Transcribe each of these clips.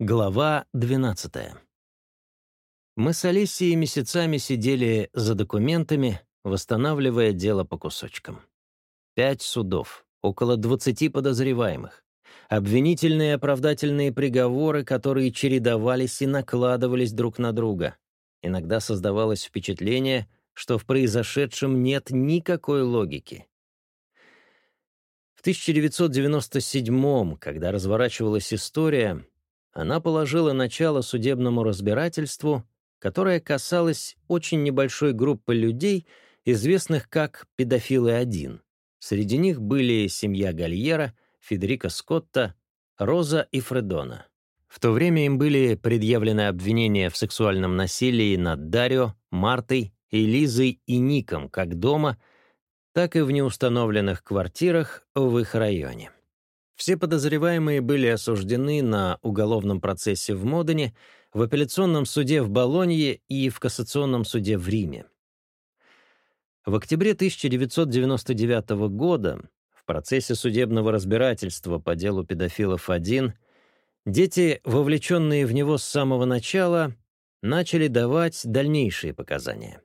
Глава 12. Мы с Алисией месяцами сидели за документами, восстанавливая дело по кусочкам. Пять судов, около 20 подозреваемых, обвинительные и оправдательные приговоры, которые чередовались и накладывались друг на друга. Иногда создавалось впечатление, что в произошедшем нет никакой логики. В 1997 когда разворачивалась история, она положила начало судебному разбирательству, которое касалось очень небольшой группы людей, известных как «Педофилы-1». Среди них были семья Гальера, Федерико Скотта, Роза и Фредона. В то время им были предъявлены обвинения в сексуальном насилии над Дарио, Мартой, Элизой и Ником как дома, так и в неустановленных квартирах в их районе. Все подозреваемые были осуждены на уголовном процессе в Модене, в апелляционном суде в Болонье и в кассационном суде в Риме. В октябре 1999 года в процессе судебного разбирательства по делу педофилов-1 дети, вовлеченные в него с самого начала, начали давать дальнейшие показания.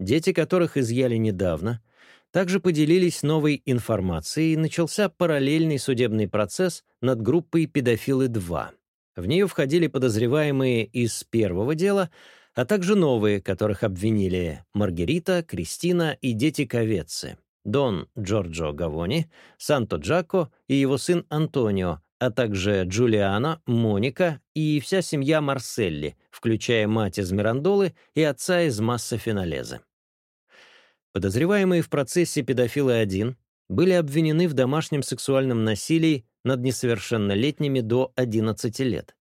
Дети, которых изъяли недавно — также поделились новой информацией и начался параллельный судебный процесс над группой «Педофилы-2». В нее входили подозреваемые из первого дела, а также новые, которых обвинили Маргарита, Кристина и дети Ковецы, Дон Джорджо Гавони, Санто Джако и его сын Антонио, а также Джулиана, Моника и вся семья Марселли, включая мать из Мирандолы и отца из Масса Финалеза. Подозреваемые в процессе «Педофилы-1» были обвинены в домашнем сексуальном насилии над несовершеннолетними до 11 лет.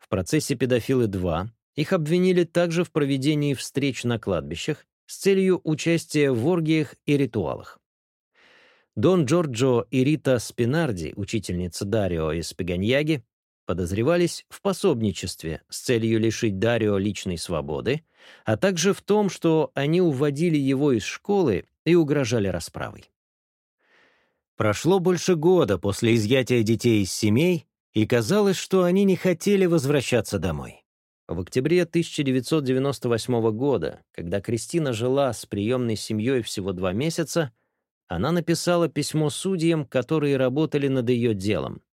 В процессе «Педофилы-2» их обвинили также в проведении встреч на кладбищах с целью участия в оргиях и ритуалах. Дон Джорджо и Рита Спинарди, учительница Дарио из Пеганьяги, подозревались в пособничестве с целью лишить Дарио личной свободы, а также в том, что они уводили его из школы и угрожали расправой. Прошло больше года после изъятия детей из семей, и казалось, что они не хотели возвращаться домой. В октябре 1998 года, когда Кристина жила с приемной семьей всего два месяца, она написала письмо судьям, которые работали над ее делом —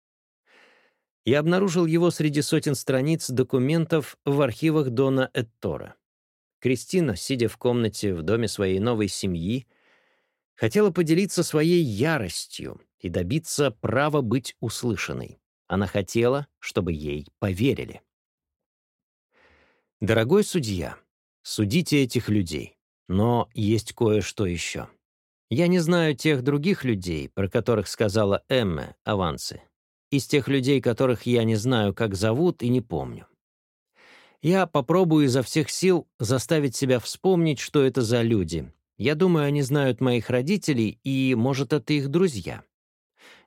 я обнаружил его среди сотен страниц документов в архивах Дона Эттора. Кристина, сидя в комнате в доме своей новой семьи, хотела поделиться своей яростью и добиться права быть услышанной. Она хотела, чтобы ей поверили. «Дорогой судья, судите этих людей, но есть кое-что еще. Я не знаю тех других людей, про которых сказала Эмме Авансы, из тех людей, которых я не знаю, как зовут и не помню. Я попробую изо всех сил заставить себя вспомнить, что это за люди. Я думаю, они знают моих родителей, и, может, это их друзья.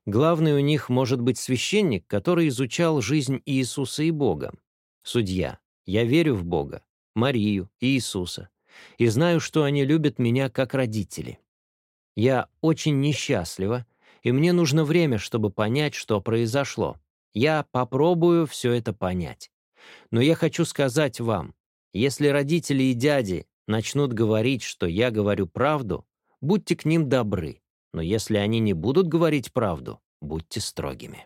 Главный у них может быть священник, который изучал жизнь Иисуса и Бога. Судья, я верю в Бога, Марию и Иисуса, и знаю, что они любят меня как родители. Я очень несчастлива, и мне нужно время, чтобы понять, что произошло. Я попробую все это понять. Но я хочу сказать вам, если родители и дяди начнут говорить, что я говорю правду, будьте к ним добры, но если они не будут говорить правду, будьте строгими.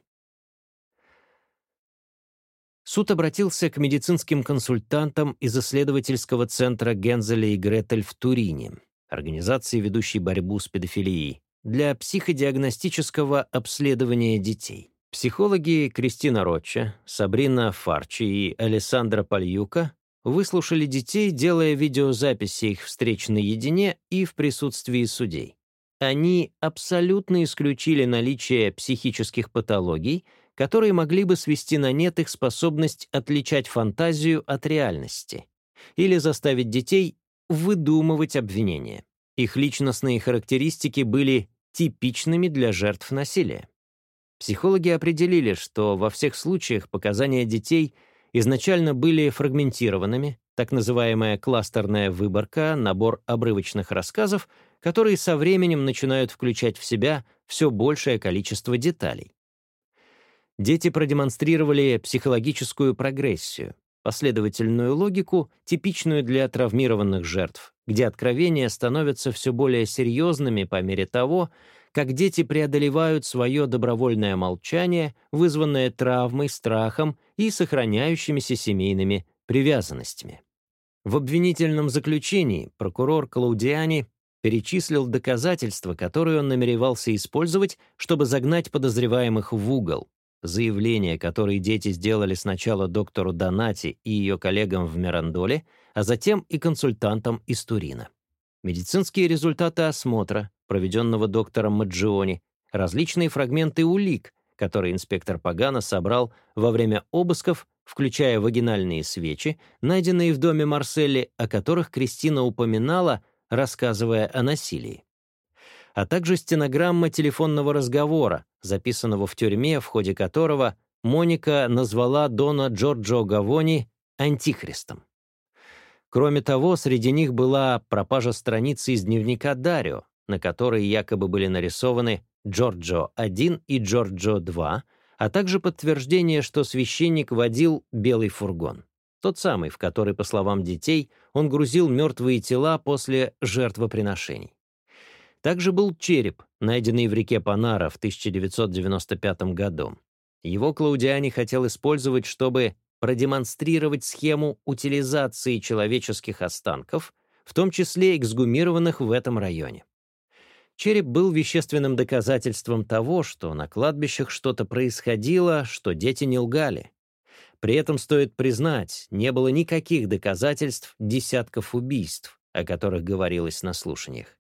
Суд обратился к медицинским консультантам из исследовательского центра Гензеля и Гретель в Турине, организации, ведущей борьбу с педофилией, для психодиагностического обследования детей. Психологи Кристина Ротча, Сабрина Фарчи и Александра Пальюка выслушали детей, делая видеозаписи их встреч наедине и в присутствии судей. Они абсолютно исключили наличие психических патологий, которые могли бы свести на нет их способность отличать фантазию от реальности или заставить детей выдумывать обвинения. Их личностные характеристики были типичными для жертв насилия. Психологи определили, что во всех случаях показания детей изначально были фрагментированными, так называемая кластерная выборка, набор обрывочных рассказов, которые со временем начинают включать в себя все большее количество деталей. Дети продемонстрировали психологическую прогрессию, последовательную логику, типичную для травмированных жертв, где откровения становятся все более серьезными по мере того, как дети преодолевают свое добровольное молчание, вызванное травмой, страхом и сохраняющимися семейными привязанностями. В обвинительном заключении прокурор Клаудиани перечислил доказательства, которые он намеревался использовать, чтобы загнать подозреваемых в угол, Заявления, которые дети сделали сначала доктору Донати и ее коллегам в Мирандоле, а затем и консультантам из Турина. Медицинские результаты осмотра, проведенного доктором Маджиони, различные фрагменты улик, которые инспектор Пагана собрал во время обысков, включая вагинальные свечи, найденные в доме Марселли, о которых Кристина упоминала, рассказывая о насилии а также стенограмма телефонного разговора, записанного в тюрьме, в ходе которого Моника назвала Дона Джорджо Гавони антихристом. Кроме того, среди них была пропажа страницы из дневника Дарио, на которой якобы были нарисованы Джорджо-1 и Джорджо-2, а также подтверждение, что священник водил белый фургон. Тот самый, в который, по словам детей, он грузил мертвые тела после жертвоприношений. Также был череп, найденный в реке Панара в 1995 году. Его Клаудиани хотел использовать, чтобы продемонстрировать схему утилизации человеческих останков, в том числе эксгумированных в этом районе. Череп был вещественным доказательством того, что на кладбищах что-то происходило, что дети не лгали. При этом стоит признать, не было никаких доказательств десятков убийств, о которых говорилось на слушаниях.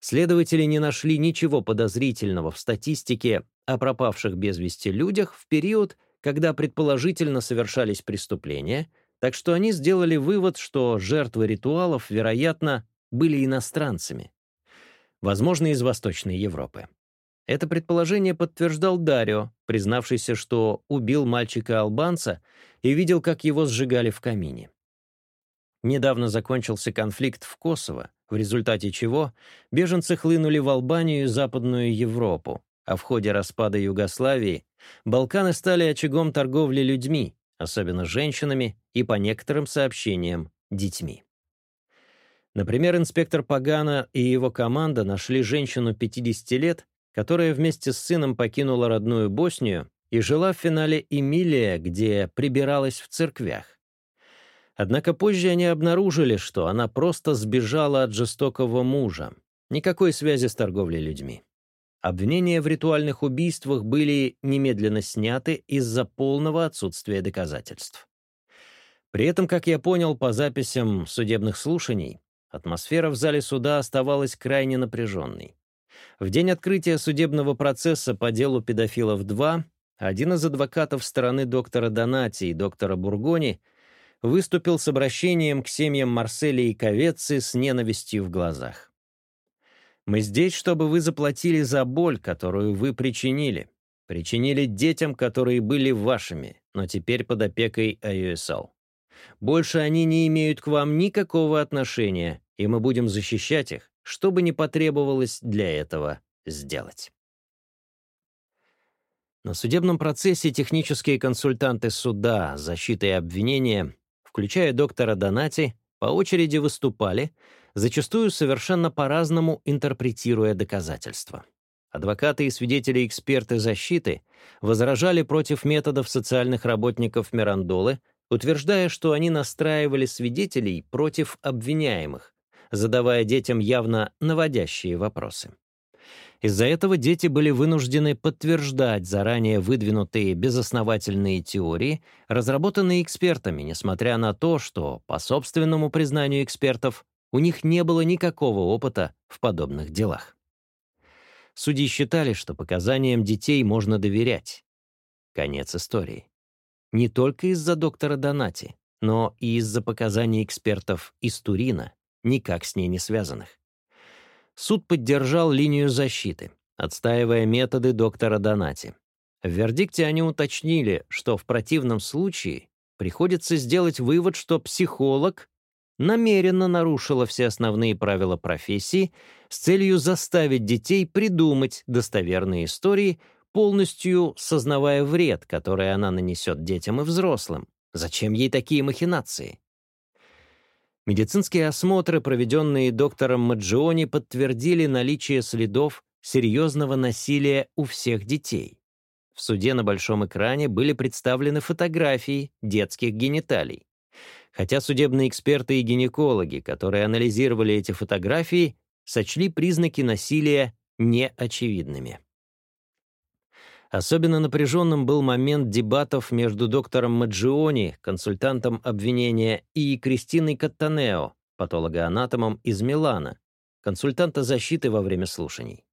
Следователи не нашли ничего подозрительного в статистике о пропавших без вести людях в период, когда предположительно совершались преступления, так что они сделали вывод, что жертвы ритуалов, вероятно, были иностранцами, возможно, из Восточной Европы. Это предположение подтверждал Дарио, признавшийся, что убил мальчика-албанца и видел, как его сжигали в камине. Недавно закончился конфликт в Косово, в результате чего беженцы хлынули в Албанию и Западную Европу, а в ходе распада Югославии Балканы стали очагом торговли людьми, особенно женщинами и, по некоторым сообщениям, детьми. Например, инспектор Пагана и его команда нашли женщину 50 лет, которая вместе с сыном покинула родную Боснию и жила в финале Эмилия, где прибиралась в церквях. Однако позже они обнаружили, что она просто сбежала от жестокого мужа. Никакой связи с торговлей людьми. Обвинения в ритуальных убийствах были немедленно сняты из-за полного отсутствия доказательств. При этом, как я понял по записям судебных слушаний, атмосфера в зале суда оставалась крайне напряженной. В день открытия судебного процесса по делу педофилов-2 один из адвокатов стороны доктора Донати и доктора Бургони – выступил с обращением к семьям Марсели и Ковеци с ненавистью в глазах. «Мы здесь, чтобы вы заплатили за боль, которую вы причинили. Причинили детям, которые были вашими, но теперь под опекой IUSL. Больше они не имеют к вам никакого отношения, и мы будем защищать их, что бы ни потребовалось для этого сделать». На судебном процессе технические консультанты суда, защиты и обвинения включая доктора Донати, по очереди выступали, зачастую совершенно по-разному интерпретируя доказательства. Адвокаты и свидетели-эксперты защиты возражали против методов социальных работников Мирандолы, утверждая, что они настраивали свидетелей против обвиняемых, задавая детям явно наводящие вопросы. Из-за этого дети были вынуждены подтверждать заранее выдвинутые безосновательные теории, разработанные экспертами, несмотря на то, что, по собственному признанию экспертов, у них не было никакого опыта в подобных делах. Судьи считали, что показаниям детей можно доверять. Конец истории. Не только из-за доктора Донати, но и из-за показаний экспертов из Турина, никак с ней не связанных. Суд поддержал линию защиты, отстаивая методы доктора Донати. В вердикте они уточнили, что в противном случае приходится сделать вывод, что психолог намеренно нарушила все основные правила профессии с целью заставить детей придумать достоверные истории, полностью сознавая вред, который она нанесет детям и взрослым. Зачем ей такие махинации? Медицинские осмотры, проведенные доктором Маджиони, подтвердили наличие следов серьезного насилия у всех детей. В суде на большом экране были представлены фотографии детских гениталий. Хотя судебные эксперты и гинекологи, которые анализировали эти фотографии, сочли признаки насилия неочевидными. Особенно напряженным был момент дебатов между доктором Маджиони, консультантом обвинения, и Кристиной Каттанео, патологоанатомом из Милана, консультанта защиты во время слушаний.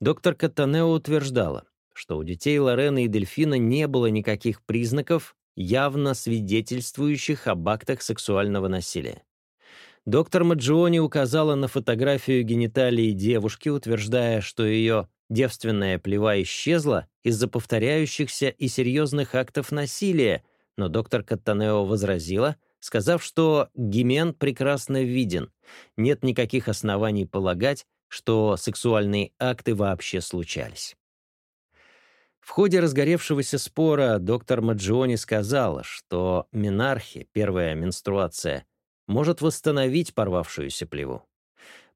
Доктор Каттанео утверждала, что у детей Лорены и Дельфина не было никаких признаков, явно свидетельствующих об актах сексуального насилия. Доктор Маджиони указала на фотографию гениталии девушки, утверждая, что ее Девственная плева исчезла из-за повторяющихся и серьезных актов насилия, но доктор Каттанео возразила, сказав, что гимен прекрасно виден, нет никаких оснований полагать, что сексуальные акты вообще случались. В ходе разгоревшегося спора доктор Маджиони сказала, что менархи, первая менструация, может восстановить порвавшуюся плеву.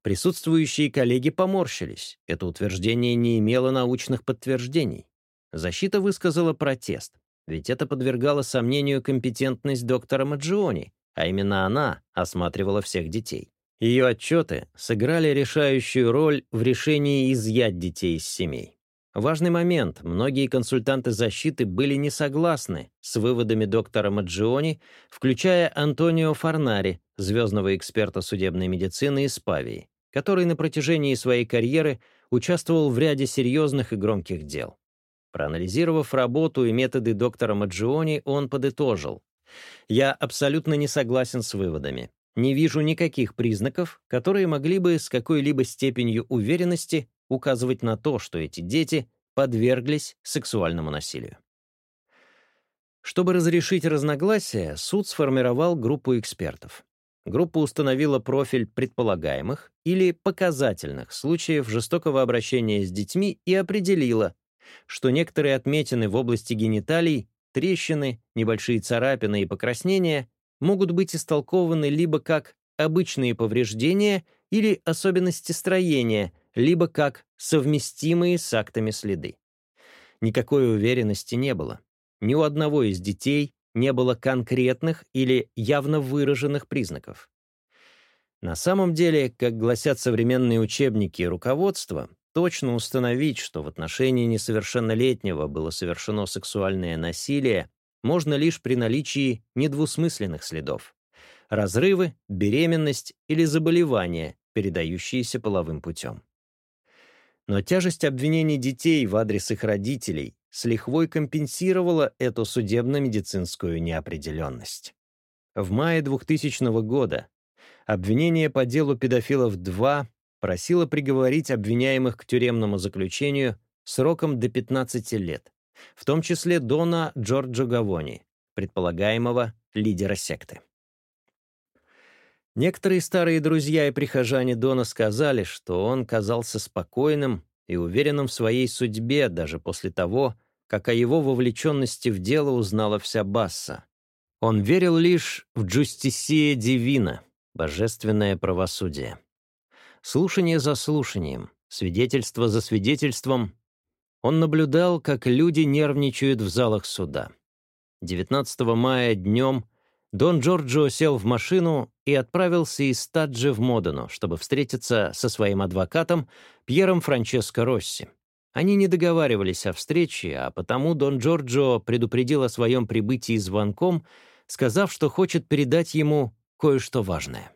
Присутствующие коллеги поморщились. Это утверждение не имело научных подтверждений. Защита высказала протест, ведь это подвергало сомнению компетентность доктора Маджиони, а именно она осматривала всех детей. Ее отчеты сыграли решающую роль в решении изъять детей из семей. Важный момент. Многие консультанты защиты были не согласны с выводами доктора Маджиони, включая Антонио Фарнари, звездного эксперта судебной медицины из Павии который на протяжении своей карьеры участвовал в ряде серьезных и громких дел. Проанализировав работу и методы доктора Маджиони, он подытожил. «Я абсолютно не согласен с выводами. Не вижу никаких признаков, которые могли бы с какой-либо степенью уверенности указывать на то, что эти дети подверглись сексуальному насилию». Чтобы разрешить разногласия, суд сформировал группу экспертов. Группа установила профиль предполагаемых или показательных случаев жестокого обращения с детьми и определила, что некоторые отметины в области гениталий, трещины, небольшие царапины и покраснения могут быть истолкованы либо как обычные повреждения или особенности строения, либо как совместимые с актами следы. Никакой уверенности не было. Ни у одного из детей, не было конкретных или явно выраженных признаков. На самом деле, как гласят современные учебники и руководства, точно установить, что в отношении несовершеннолетнего было совершено сексуальное насилие, можно лишь при наличии недвусмысленных следов — разрывы, беременность или заболевания, передающиеся половым путем. Но тяжесть обвинений детей в адрес их родителей с лихвой компенсировала эту судебно-медицинскую неопределенность. В мае 2000 года обвинение по делу педофилов-2 просило приговорить обвиняемых к тюремному заключению сроком до 15 лет, в том числе Дона Джорджо Гавони, предполагаемого лидера секты. Некоторые старые друзья и прихожане Дона сказали, что он казался спокойным и уверенным в своей судьбе даже после того, как о его вовлеченности в дело узнала вся Басса. Он верил лишь в «Джустисия Дивина» — божественное правосудие. Слушание за слушанием, свидетельство за свидетельством, он наблюдал, как люди нервничают в залах суда. 19 мая днем Дон Джорджио сел в машину и отправился из Таджи в Модену, чтобы встретиться со своим адвокатом Пьером Франческо Росси. Они не договаривались о встрече, а потому Дон Джорджо предупредил о своем прибытии звонком, сказав, что хочет передать ему кое-что важное.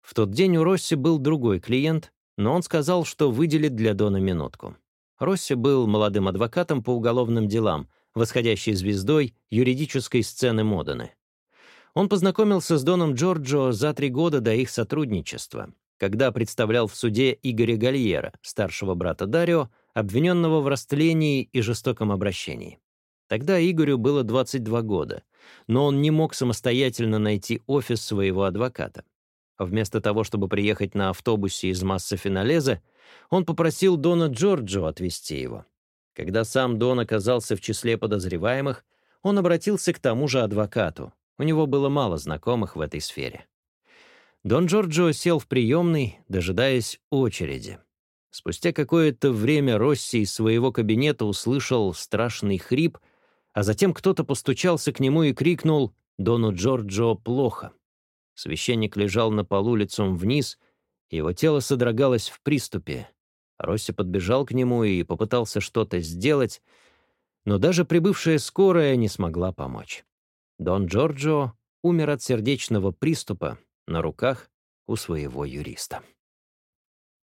В тот день у Росси был другой клиент, но он сказал, что выделит для Дона минутку. Росси был молодым адвокатом по уголовным делам, восходящей звездой юридической сцены Модены. Он познакомился с Доном Джорджо за три года до их сотрудничества, когда представлял в суде Игоря Гальера, старшего брата Дарио, обвиненного в растлении и жестоком обращении. Тогда Игорю было 22 года, но он не мог самостоятельно найти офис своего адвоката. Вместо того, чтобы приехать на автобусе из массы Финалеза, он попросил Дона Джорджо отвезти его. Когда сам Дон оказался в числе подозреваемых, он обратился к тому же адвокату. У него было мало знакомых в этой сфере. Дон Джорджо сел в приемный, дожидаясь очереди. Спустя какое-то время Росси из своего кабинета услышал страшный хрип, а затем кто-то постучался к нему и крикнул «Дону Джорджо плохо». Священник лежал на полу лицом вниз, его тело содрогалось в приступе. Росси подбежал к нему и попытался что-то сделать, но даже прибывшая скорая не смогла помочь. Дон Джорджо умер от сердечного приступа, на руках у своего юриста.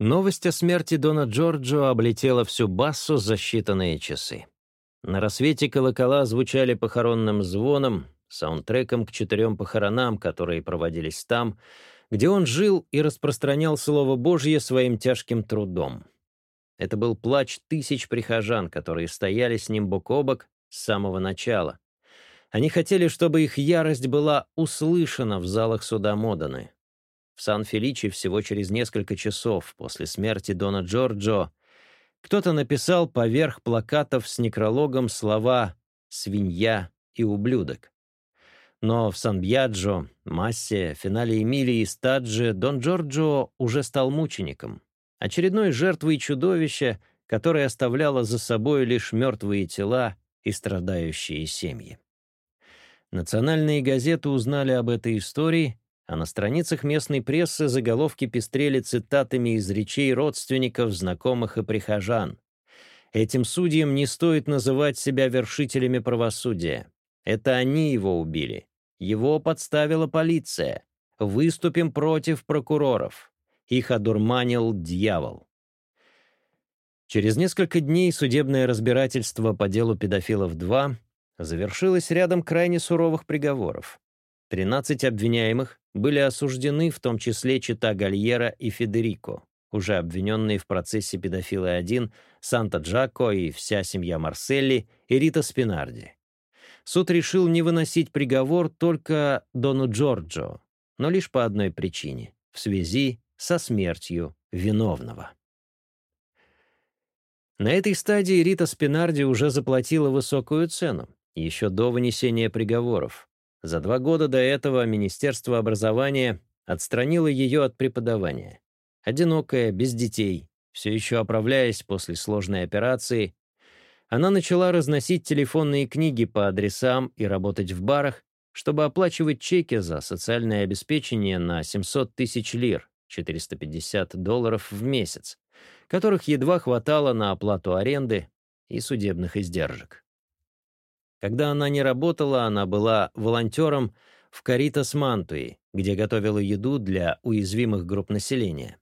Новость о смерти Дона Джорджо облетела всю Бассу за считанные часы. На рассвете колокола звучали похоронным звоном, саундтреком к четырем похоронам, которые проводились там, где он жил и распространял Слово Божье своим тяжким трудом. Это был плач тысяч прихожан, которые стояли с ним бок о бок с самого начала, они хотели, чтобы их ярость была услышана в залах суда Моданы. В Сан-Феличе всего через несколько часов после смерти Дона Джорджо кто-то написал поверх плакатов с некрологом слова «свинья» и «ублюдок». Но в Сан-Бьяджо, Массе, финале Эмилии и Стадже Дон Джорджо уже стал мучеником, очередной жертвой чудовища, которое оставляло за собой лишь мертвые тела и страдающие семьи. Национальные газеты узнали об этой истории, а на страницах местной прессы заголовки пестрели цитатами из речей родственников, знакомых и прихожан. Этим судьям не стоит называть себя вершителями правосудия. Это они его убили. Его подставила полиция. Выступим против прокуроров. Их одурманил дьявол. Через несколько дней судебное разбирательство по делу педофилов-2 Завершилось рядом крайне суровых приговоров. 13 обвиняемых были осуждены, в том числе Чита Гальера и Федерико, уже обвиненные в процессе «Педофилы-1», «Санта-Джако» и «Вся семья Марселли» и «Рита Спинарди». Суд решил не выносить приговор только Дону Джорджо, но лишь по одной причине — в связи со смертью виновного. На этой стадии Рита Спинарди уже заплатила высокую цену еще до вынесения приговоров. За два года до этого Министерство образования отстранило ее от преподавания. Одинокая, без детей, все еще оправляясь после сложной операции, она начала разносить телефонные книги по адресам и работать в барах, чтобы оплачивать чеки за социальное обеспечение на 700 тысяч лир, 450 долларов в месяц, которых едва хватало на оплату аренды и судебных издержек. Когда она не работала, она была волонтером в Каритас Мантуи, где готовила еду для уязвимых групп населения.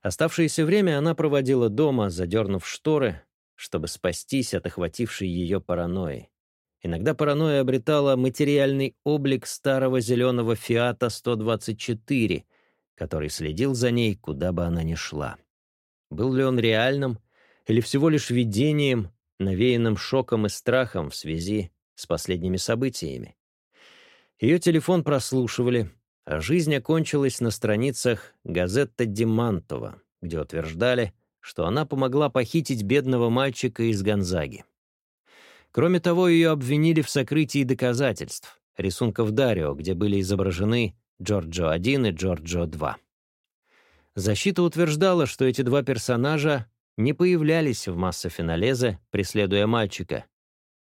Оставшееся время она проводила дома, задернув шторы, чтобы спастись от охватившей ее паранойи. Иногда паранойя обретала материальный облик старого зеленого «Фиата 124», который следил за ней, куда бы она ни шла. Был ли он реальным или всего лишь видением, навеянным шоком и страхом в связи с последними событиями. Ее телефон прослушивали, а жизнь окончилась на страницах «Газетта Димантова», где утверждали, что она помогла похитить бедного мальчика из Гонзаги. Кроме того, ее обвинили в сокрытии доказательств, рисунков Дарио, где были изображены Джорджо-1 и Джорджо-2. Защита утверждала, что эти два персонажа не появлялись в массофиналезе, преследуя мальчика,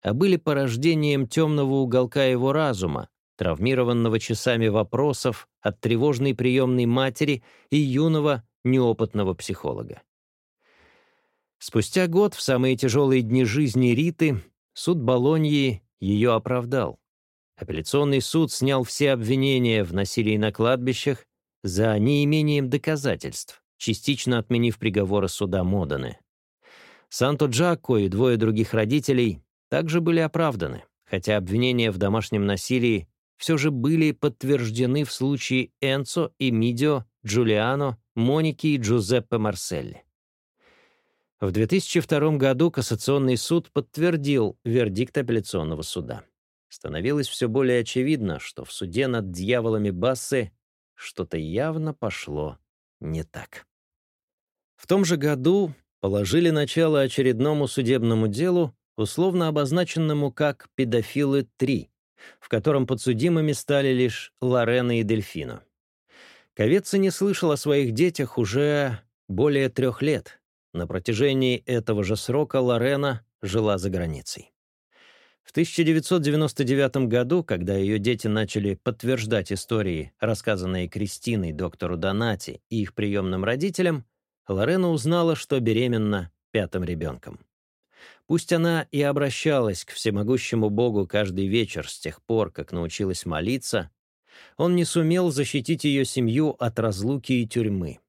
а были порождением темного уголка его разума, травмированного часами вопросов от тревожной приемной матери и юного неопытного психолога. Спустя год, в самые тяжелые дни жизни Риты, суд Болоньи ее оправдал. Апелляционный суд снял все обвинения в насилии на кладбищах за неимением доказательств частично отменив приговоры суда Моданы. Санто Джакко и двое других родителей также были оправданы, хотя обвинения в домашнем насилии все же были подтверждены в случае Энцо, и Мидио, Джулиано, Моники и Джузеппе Марселли. В 2002 году Кассационный суд подтвердил вердикт апелляционного суда. Становилось все более очевидно, что в суде над дьяволами Бассы что-то явно пошло не так. В том же году положили начало очередному судебному делу, условно обозначенному как «Педофилы-3», в котором подсудимыми стали лишь Лорена и Дельфина. Ковец не слышал о своих детях уже более трех лет. На протяжении этого же срока Лорена жила за границей. В 1999 году, когда ее дети начали подтверждать истории, рассказанные Кристиной, доктору Донати и их приемным родителям, Лорена узнала, что беременна пятым ребенком. Пусть она и обращалась к всемогущему Богу каждый вечер с тех пор, как научилась молиться, он не сумел защитить ее семью от разлуки и тюрьмы.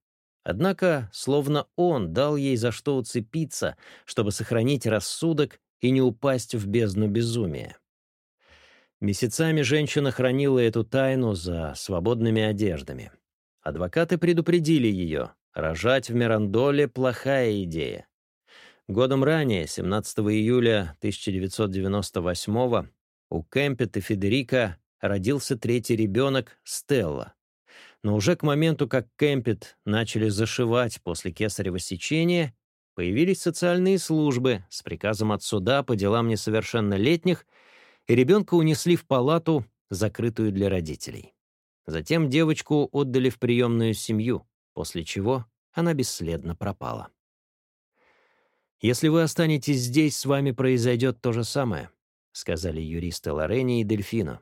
Однако, словно он дал ей за что уцепиться, чтобы сохранить рассудок и не упасть в бездну безумия. Месяцами женщина хранила эту тайну за свободными одеждами. Адвокаты предупредили ее, Рожать в Мирандоле — плохая идея. Годом ранее, 17 июля 1998 у Кэмпет и Федерика родился третий ребенок — Стелла. Но уже к моменту, как Кэмпет начали зашивать после кесарево сечения, появились социальные службы с приказом от суда по делам несовершеннолетних, и ребенка унесли в палату, закрытую для родителей. Затем девочку отдали в приемную семью после чего она бесследно пропала. «Если вы останетесь здесь, с вами произойдет то же самое», сказали юристы Лорене и Дельфино.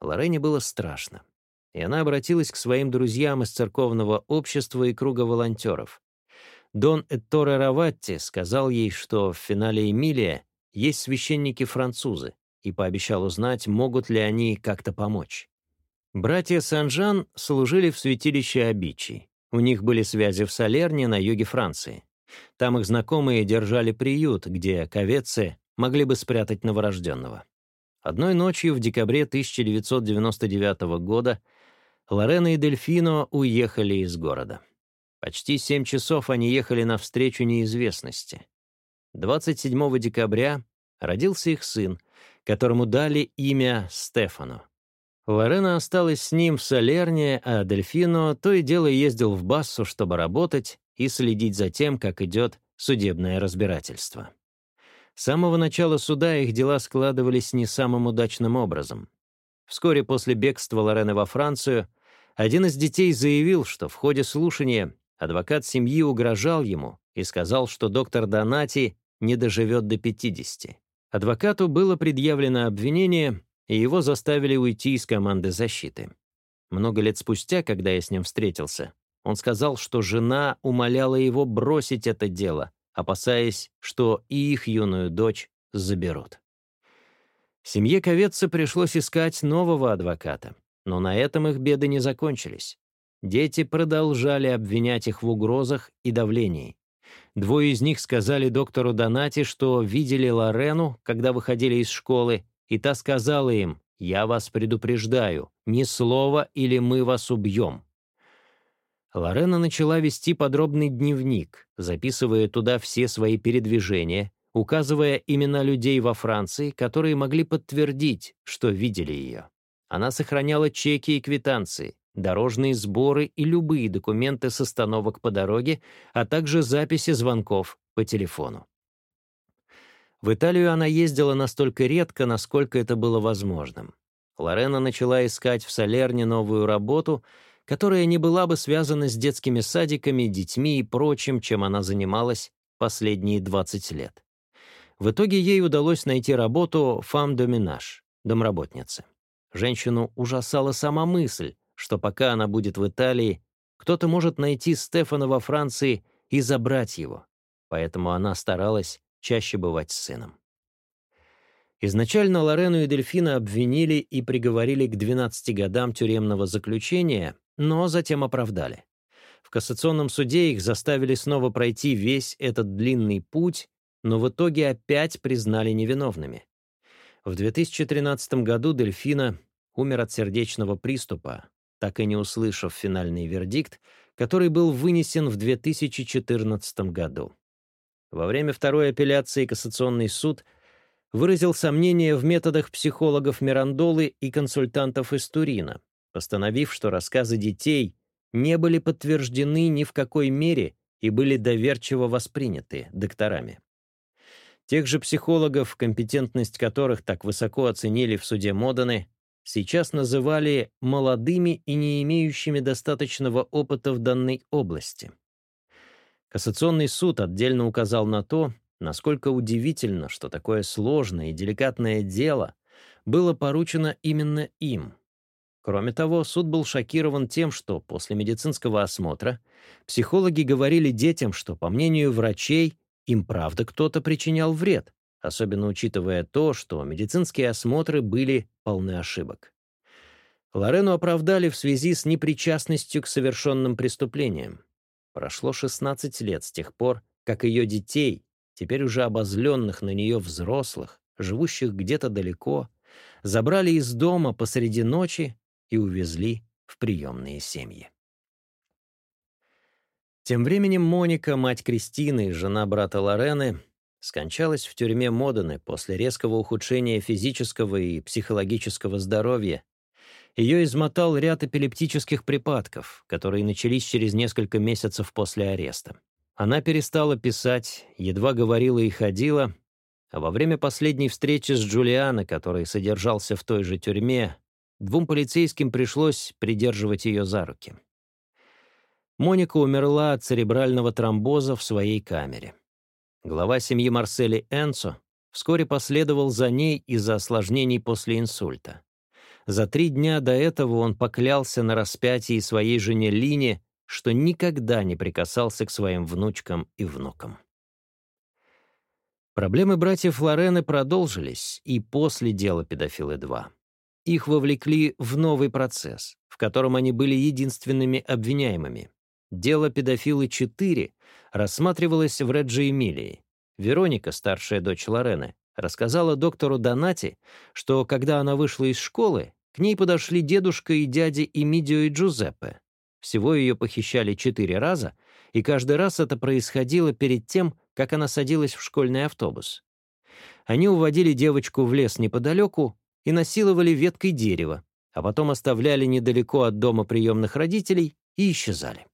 Лорене было страшно, и она обратилась к своим друзьям из церковного общества и круга волонтеров. Дон Этторе Раватти сказал ей, что в финале «Эмилия» есть священники-французы, и пообещал узнать, могут ли они как-то помочь. Братья Санжан служили в святилище Обичий, у них были связи в Салерне на юге Франции. Там их знакомые держали приют, где ковецы могли бы спрятать новорожденного. Одной ночью в декабре 1999 года Лорена и Дельфино уехали из города. Почти семь часов они ехали навстречу неизвестности. 27 декабря родился их сын, которому дали имя Стефану. Лорена осталась с ним в Солерне, а Дельфино то и дело ездил в Бассу, чтобы работать и следить за тем, как идет судебное разбирательство. С самого начала суда их дела складывались не самым удачным образом. Вскоре после бегства Лорены во Францию один из детей заявил, что в ходе слушания адвокат семьи угрожал ему и сказал, что доктор Донати не доживет до 50. Адвокату было предъявлено обвинение, и его заставили уйти из команды защиты. Много лет спустя, когда я с ним встретился, он сказал, что жена умоляла его бросить это дело, опасаясь, что и их юную дочь заберут. Семье Ковеца пришлось искать нового адвоката, но на этом их беды не закончились. Дети продолжали обвинять их в угрозах и давлении. Двое из них сказали доктору Донати, что видели Лорену, когда выходили из школы, и та сказала им, «Я вас предупреждаю, ни слова, или мы вас убьем». Лорена начала вести подробный дневник, записывая туда все свои передвижения, указывая имена людей во Франции, которые могли подтвердить, что видели ее. Она сохраняла чеки и квитанции, дорожные сборы и любые документы с остановок по дороге, а также записи звонков по телефону. В Италию она ездила настолько редко, насколько это было возможным. Лорена начала искать в Солерне новую работу, которая не была бы связана с детскими садиками, детьми и прочим, чем она занималась последние 20 лет. В итоге ей удалось найти работу фам-доминаж, домработницы. Женщину ужасала сама мысль, что пока она будет в Италии, кто-то может найти Стефана во Франции и забрать его. Поэтому она старалась чаще бывать с сыном. Изначально Лорену и Дельфина обвинили и приговорили к 12 годам тюремного заключения, но затем оправдали. В кассационном суде их заставили снова пройти весь этот длинный путь, но в итоге опять признали невиновными. В 2013 году Дельфина умер от сердечного приступа, так и не услышав финальный вердикт, который был вынесен в 2014 году. Во время второй апелляции Кассационный суд выразил сомнения в методах психологов Мирандолы и консультантов из Турина, постановив, что рассказы детей не были подтверждены ни в какой мере и были доверчиво восприняты докторами. Тех же психологов, компетентность которых так высоко оценили в суде Моданы, сейчас называли молодыми и не имеющими достаточного опыта в данной области. Кассационный суд отдельно указал на то, насколько удивительно, что такое сложное и деликатное дело было поручено именно им. Кроме того, суд был шокирован тем, что после медицинского осмотра психологи говорили детям, что, по мнению врачей, им правда кто-то причинял вред, особенно учитывая то, что медицинские осмотры были полны ошибок. Лорену оправдали в связи с непричастностью к совершенным преступлениям. Прошло 16 лет с тех пор, как ее детей, теперь уже обозленных на нее взрослых, живущих где-то далеко, забрали из дома посреди ночи и увезли в приемные семьи. Тем временем Моника, мать Кристины и жена брата Лорены, скончалась в тюрьме Модены после резкого ухудшения физического и психологического здоровья, ее измотал ряд эпилептических припадков, которые начались через несколько месяцев после ареста. Она перестала писать, едва говорила и ходила, а во время последней встречи с Джулиано, который содержался в той же тюрьме, двум полицейским пришлось придерживать ее за руки. Моника умерла от церебрального тромбоза в своей камере. Глава семьи Марсели Энцо вскоре последовал за ней из-за осложнений после инсульта. За три дня до этого он поклялся на распятии своей жене Лине, что никогда не прикасался к своим внучкам и внукам. Проблемы братьев Лорены продолжились и после дела «Педофилы-2». Их вовлекли в новый процесс, в котором они были единственными обвиняемыми. Дело «Педофилы-4» рассматривалось в Реджи Эмилии. Вероника, старшая дочь Лорены, рассказала доктору Донати, что, когда она вышла из школы, к ней подошли дедушка и дядя Эмидио и Джузеппе. Всего ее похищали четыре раза, и каждый раз это происходило перед тем, как она садилась в школьный автобус. Они уводили девочку в лес неподалеку и насиловали веткой дерева, а потом оставляли недалеко от дома приемных родителей и исчезали.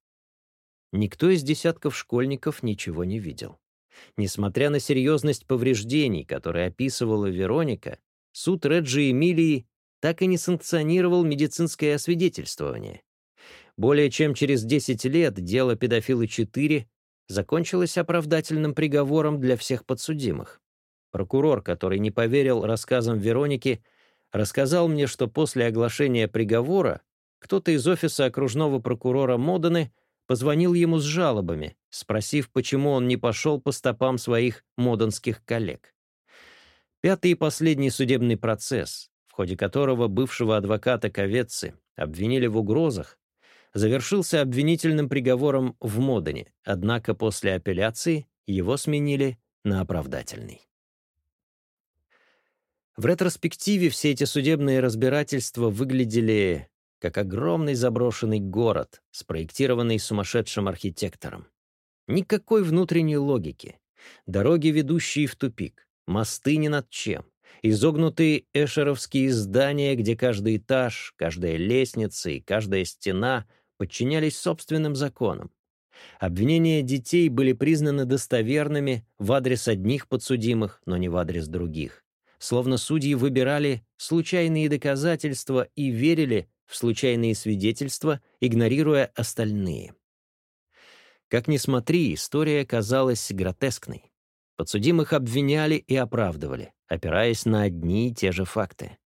Никто из десятков школьников ничего не видел. Несмотря на серьезность повреждений, которые описывала Вероника, суд Реджи Эмилии так и не санкционировал медицинское освидетельствование. Более чем через 10 лет дело «Педофилы-4» закончилось оправдательным приговором для всех подсудимых. Прокурор, который не поверил рассказам Вероники, рассказал мне, что после оглашения приговора кто-то из офиса окружного прокурора Модены Позвонил ему с жалобами, спросив, почему он не пошел по стопам своих модонских коллег. Пятый и последний судебный процесс, в ходе которого бывшего адвоката Ковецци обвинили в угрозах, завершился обвинительным приговором в Модоне, однако после апелляции его сменили на оправдательный. В ретроспективе все эти судебные разбирательства выглядели как огромный заброшенный город, спроектированный сумасшедшим архитектором. Никакой внутренней логики. Дороги, ведущие в тупик, мосты ни над чем, изогнутые эшеровские здания, где каждый этаж, каждая лестница и каждая стена подчинялись собственным законам. Обвинения детей были признаны достоверными в адрес одних подсудимых, но не в адрес других. Словно судьи выбирали случайные доказательства и верили, в случайные свидетельства, игнорируя остальные. Как ни смотри, история казалась гротескной. Подсудимых обвиняли и оправдывали, опираясь на одни и те же факты.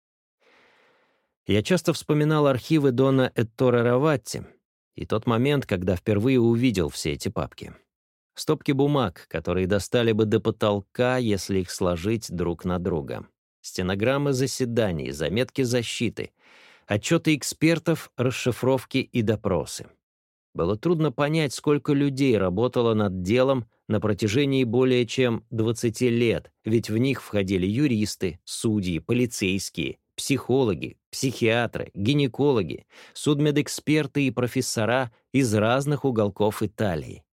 Я часто вспоминал архивы Дона Эттора Раватти и тот момент, когда впервые увидел все эти папки. Стопки бумаг, которые достали бы до потолка, если их сложить друг на друга. Стенограммы заседаний, заметки защиты — отчеты экспертов, расшифровки и допросы. Было трудно понять, сколько людей работало над делом на протяжении более чем 20 лет, ведь в них входили юристы, судьи, полицейские, психологи, психиатры, гинекологи, судмедэксперты и профессора из разных уголков Италии.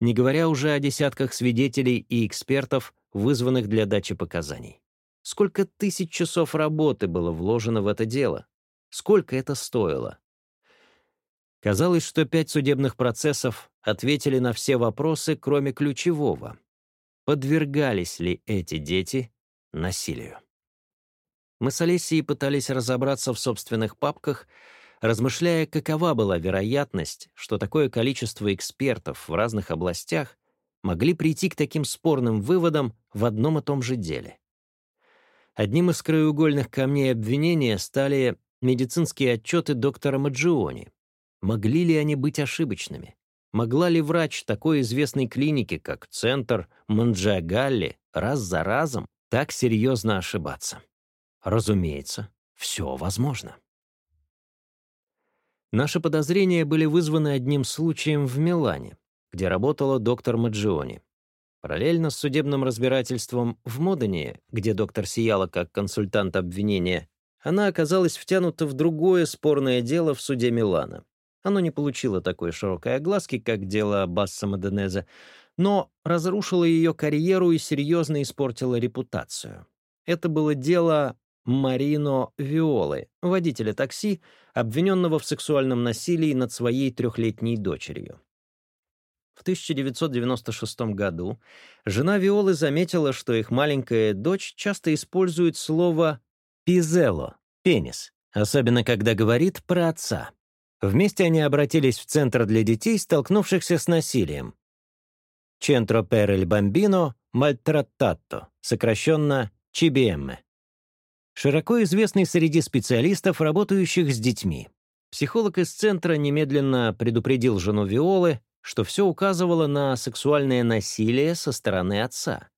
Не говоря уже о десятках свидетелей и экспертов, вызванных для дачи показаний. Сколько тысяч часов работы было вложено в это дело? Сколько это стоило? Казалось, что пять судебных процессов ответили на все вопросы, кроме ключевого. Подвергались ли эти дети насилию? Мы с Олесией пытались разобраться в собственных папках, размышляя, какова была вероятность, что такое количество экспертов в разных областях могли прийти к таким спорным выводам в одном и том же деле. Одним из краеугольных камней обвинения стали медицинские отчеты доктора Маджиони. Могли ли они быть ошибочными? Могла ли врач такой известной клиники, как Центр Манджагалли, раз за разом так серьезно ошибаться? Разумеется, все возможно. Наши подозрения были вызваны одним случаем в Милане, где работала доктор Маджиони. Параллельно с судебным разбирательством в Модене, где доктор сияла как консультант обвинения, она оказалась втянута в другое спорное дело в суде Милана. Оно не получило такой широкой огласки, как дело Басса Маденезе, но разрушило ее карьеру и серьезно испортило репутацию. Это было дело Марино Виолы, водителя такси, обвиненного в сексуальном насилии над своей трехлетней дочерью. В 1996 году жена Виолы заметила, что их маленькая дочь часто использует слово Пизело, пенис, особенно когда говорит про отца. Вместе они обратились в Центр для детей, столкнувшихся с насилием. «Центро per il bambino maltrattato», сокращенно «ЧБМ». Широко известный среди специалистов, работающих с детьми. Психолог из Центра немедленно предупредил жену Виолы, что все указывало на сексуальное насилие со стороны отца.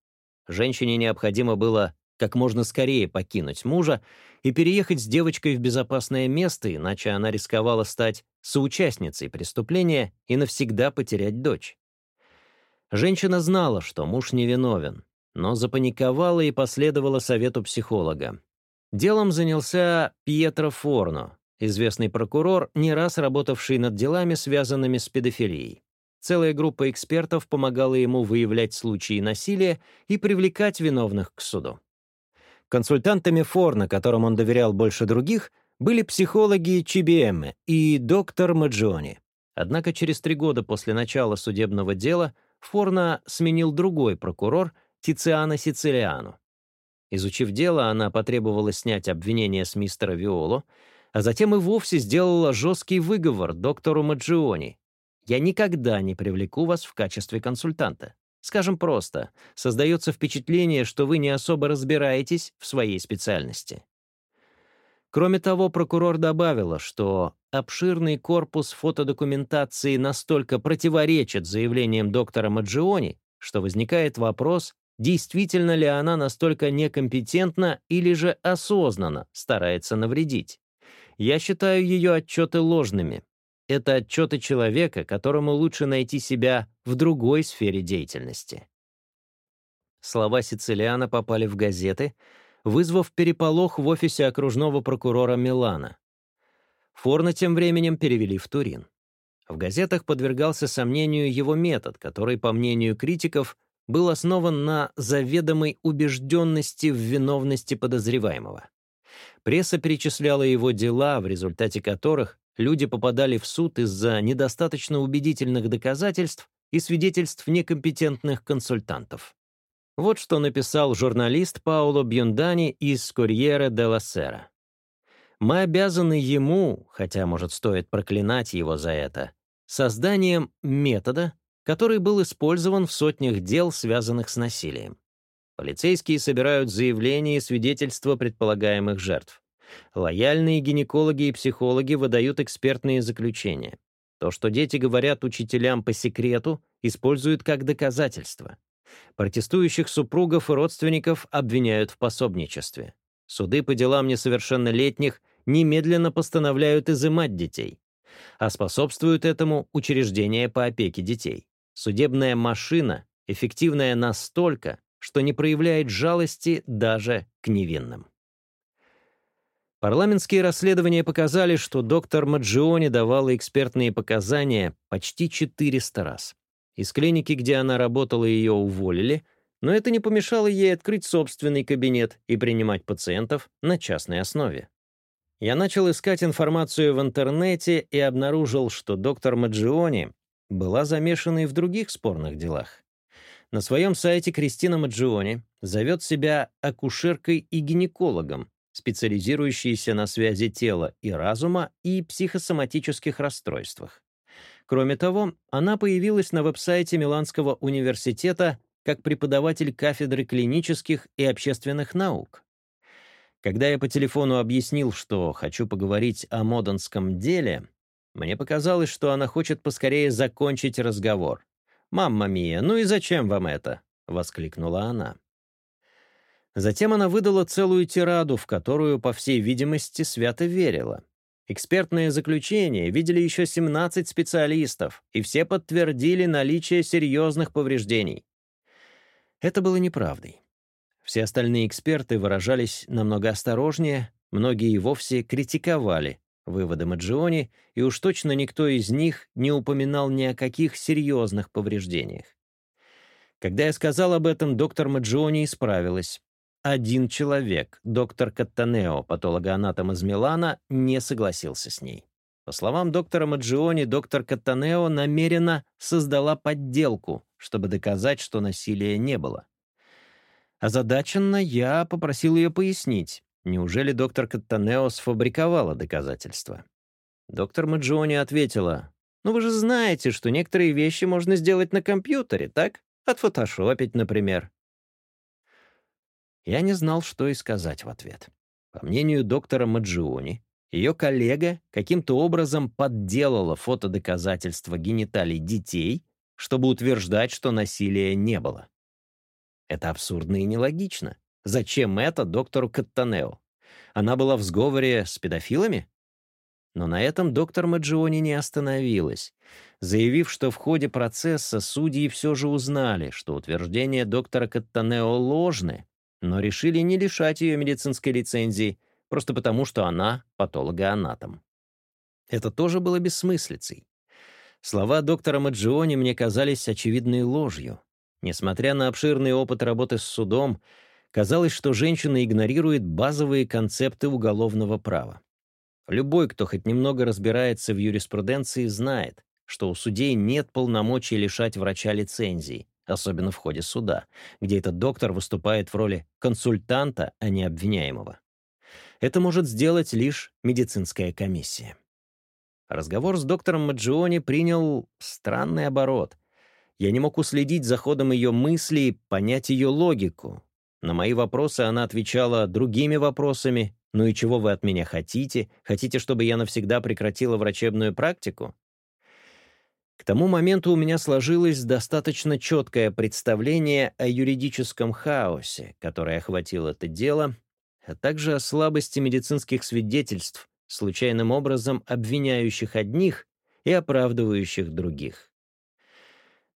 Женщине необходимо было как можно скорее покинуть мужа и переехать с девочкой в безопасное место, иначе она рисковала стать соучастницей преступления и навсегда потерять дочь. Женщина знала, что муж невиновен, но запаниковала и последовала совету психолога. Делом занялся Пьетро Форно, известный прокурор, не раз работавший над делами, связанными с педофилией. Целая группа экспертов помогала ему выявлять случаи насилия и привлекать виновных к суду. Консультантами Форна, которым он доверял больше других, были психологи ЧБМ и доктор Маджони. Однако через три года после начала судебного дела Форна сменил другой прокурор Тициана Сицилиану. Изучив дело, она потребовала снять обвинение с мистера Виоло, а затем и вовсе сделала жесткий выговор доктору Маджиони. «Я никогда не привлеку вас в качестве консультанта. Скажем просто, создается впечатление, что вы не особо разбираетесь в своей специальности. Кроме того, прокурор добавила, что обширный корпус фотодокументации настолько противоречит заявлениям доктора Маджиони, что возникает вопрос, действительно ли она настолько некомпетентна или же осознанно старается навредить. Я считаю ее отчеты ложными, это отчеты человека, которому лучше найти себя в другой сфере деятельности. Слова Сицилиана попали в газеты, вызвав переполох в офисе окружного прокурора Милана. Форна тем временем перевели в Турин. В газетах подвергался сомнению его метод, который, по мнению критиков, был основан на заведомой убежденности в виновности подозреваемого. Пресса перечисляла его дела, в результате которых Люди попадали в суд из-за недостаточно убедительных доказательств и свидетельств некомпетентных консультантов. Вот что написал журналист Пауло Бьюндани из «Курьера де ла Сера». «Мы обязаны ему, хотя, может, стоит проклинать его за это, созданием метода, который был использован в сотнях дел, связанных с насилием. Полицейские собирают заявления и свидетельства предполагаемых жертв. Лояльные гинекологи и психологи выдают экспертные заключения. То, что дети говорят учителям по секрету, используют как доказательство. Протестующих супругов и родственников обвиняют в пособничестве. Суды по делам несовершеннолетних немедленно постановляют изымать детей. А способствуют этому учреждения по опеке детей. Судебная машина эффективная настолько, что не проявляет жалости даже к невинным. Парламентские расследования показали, что доктор Маджиони давала экспертные показания почти 400 раз. Из клиники, где она работала, ее уволили, но это не помешало ей открыть собственный кабинет и принимать пациентов на частной основе. Я начал искать информацию в интернете и обнаружил, что доктор Маджиони была замешана и в других спорных делах. На своем сайте Кристина Маджиони зовет себя акушеркой и гинекологом, специализирующиеся на связи тела и разума и психосоматических расстройствах. Кроме того, она появилась на веб-сайте Миланского университета как преподаватель кафедры клинических и общественных наук. Когда я по телефону объяснил, что хочу поговорить о моденском деле, мне показалось, что она хочет поскорее закончить разговор. «Мамма мия, ну и зачем вам это?» — воскликнула она. Затем она выдала целую тираду, в которую, по всей видимости, свято верила. Экспертное заключение видели еще 17 специалистов, и все подтвердили наличие серьезных повреждений. Это было неправдой. Все остальные эксперты выражались намного осторожнее, многие и вовсе критиковали выводы Маджиони, и уж точно никто из них не упоминал ни о каких серьезных повреждениях. Когда я сказал об этом, доктор Маджиони исправилась один человек, доктор Каттанео, патологоанатом из Милана, не согласился с ней. По словам доктора Маджиони, доктор Каттанео намеренно создала подделку, чтобы доказать, что насилия не было. Озадаченно я попросил ее пояснить, неужели доктор Каттанео сфабриковала доказательства. Доктор Маджиони ответила, «Ну вы же знаете, что некоторые вещи можно сделать на компьютере, так? Отфотошопить, например. Я не знал, что и сказать в ответ. По мнению доктора Маджиони, ее коллега каким-то образом подделала фотодоказательства гениталий детей, чтобы утверждать, что насилия не было. Это абсурдно и нелогично. Зачем это доктору Каттанео? Она была в сговоре с педофилами? Но на этом доктор Маджиони не остановилась, заявив, что в ходе процесса судьи все же узнали, что утверждения доктора Каттанео ложны, но решили не лишать ее медицинской лицензии, просто потому что она патологоанатом. Это тоже было бессмыслицей. Слова доктора Маджиони мне казались очевидной ложью. Несмотря на обширный опыт работы с судом, казалось, что женщина игнорирует базовые концепты уголовного права. Любой, кто хоть немного разбирается в юриспруденции, знает, что у судей нет полномочий лишать врача лицензии, особенно в ходе суда, где этот доктор выступает в роли консультанта, а не обвиняемого. Это может сделать лишь медицинская комиссия. Разговор с доктором Маджиони принял странный оборот. Я не мог уследить за ходом ее мыслей, понять ее логику. На мои вопросы она отвечала другими вопросами. «Ну и чего вы от меня хотите? Хотите, чтобы я навсегда прекратила врачебную практику? К тому моменту у меня сложилось достаточно четкое представление о юридическом хаосе, который охватил это дело, а также о слабости медицинских свидетельств, случайным образом обвиняющих одних и оправдывающих других.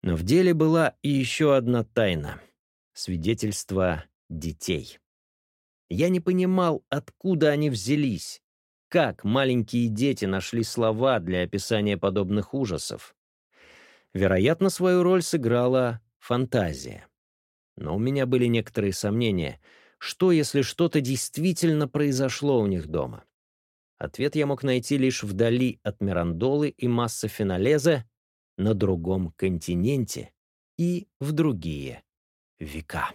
Но в деле была и еще одна тайна — свидетельство детей. Я не понимал, откуда они взялись, как маленькие дети нашли слова для описания подобных ужасов. Вероятно, свою роль сыграла фантазия. Но у меня были некоторые сомнения. Что, если что-то действительно произошло у них дома? Ответ я мог найти лишь вдали от Мирандолы и масса Финалезе, на другом континенте и в другие века.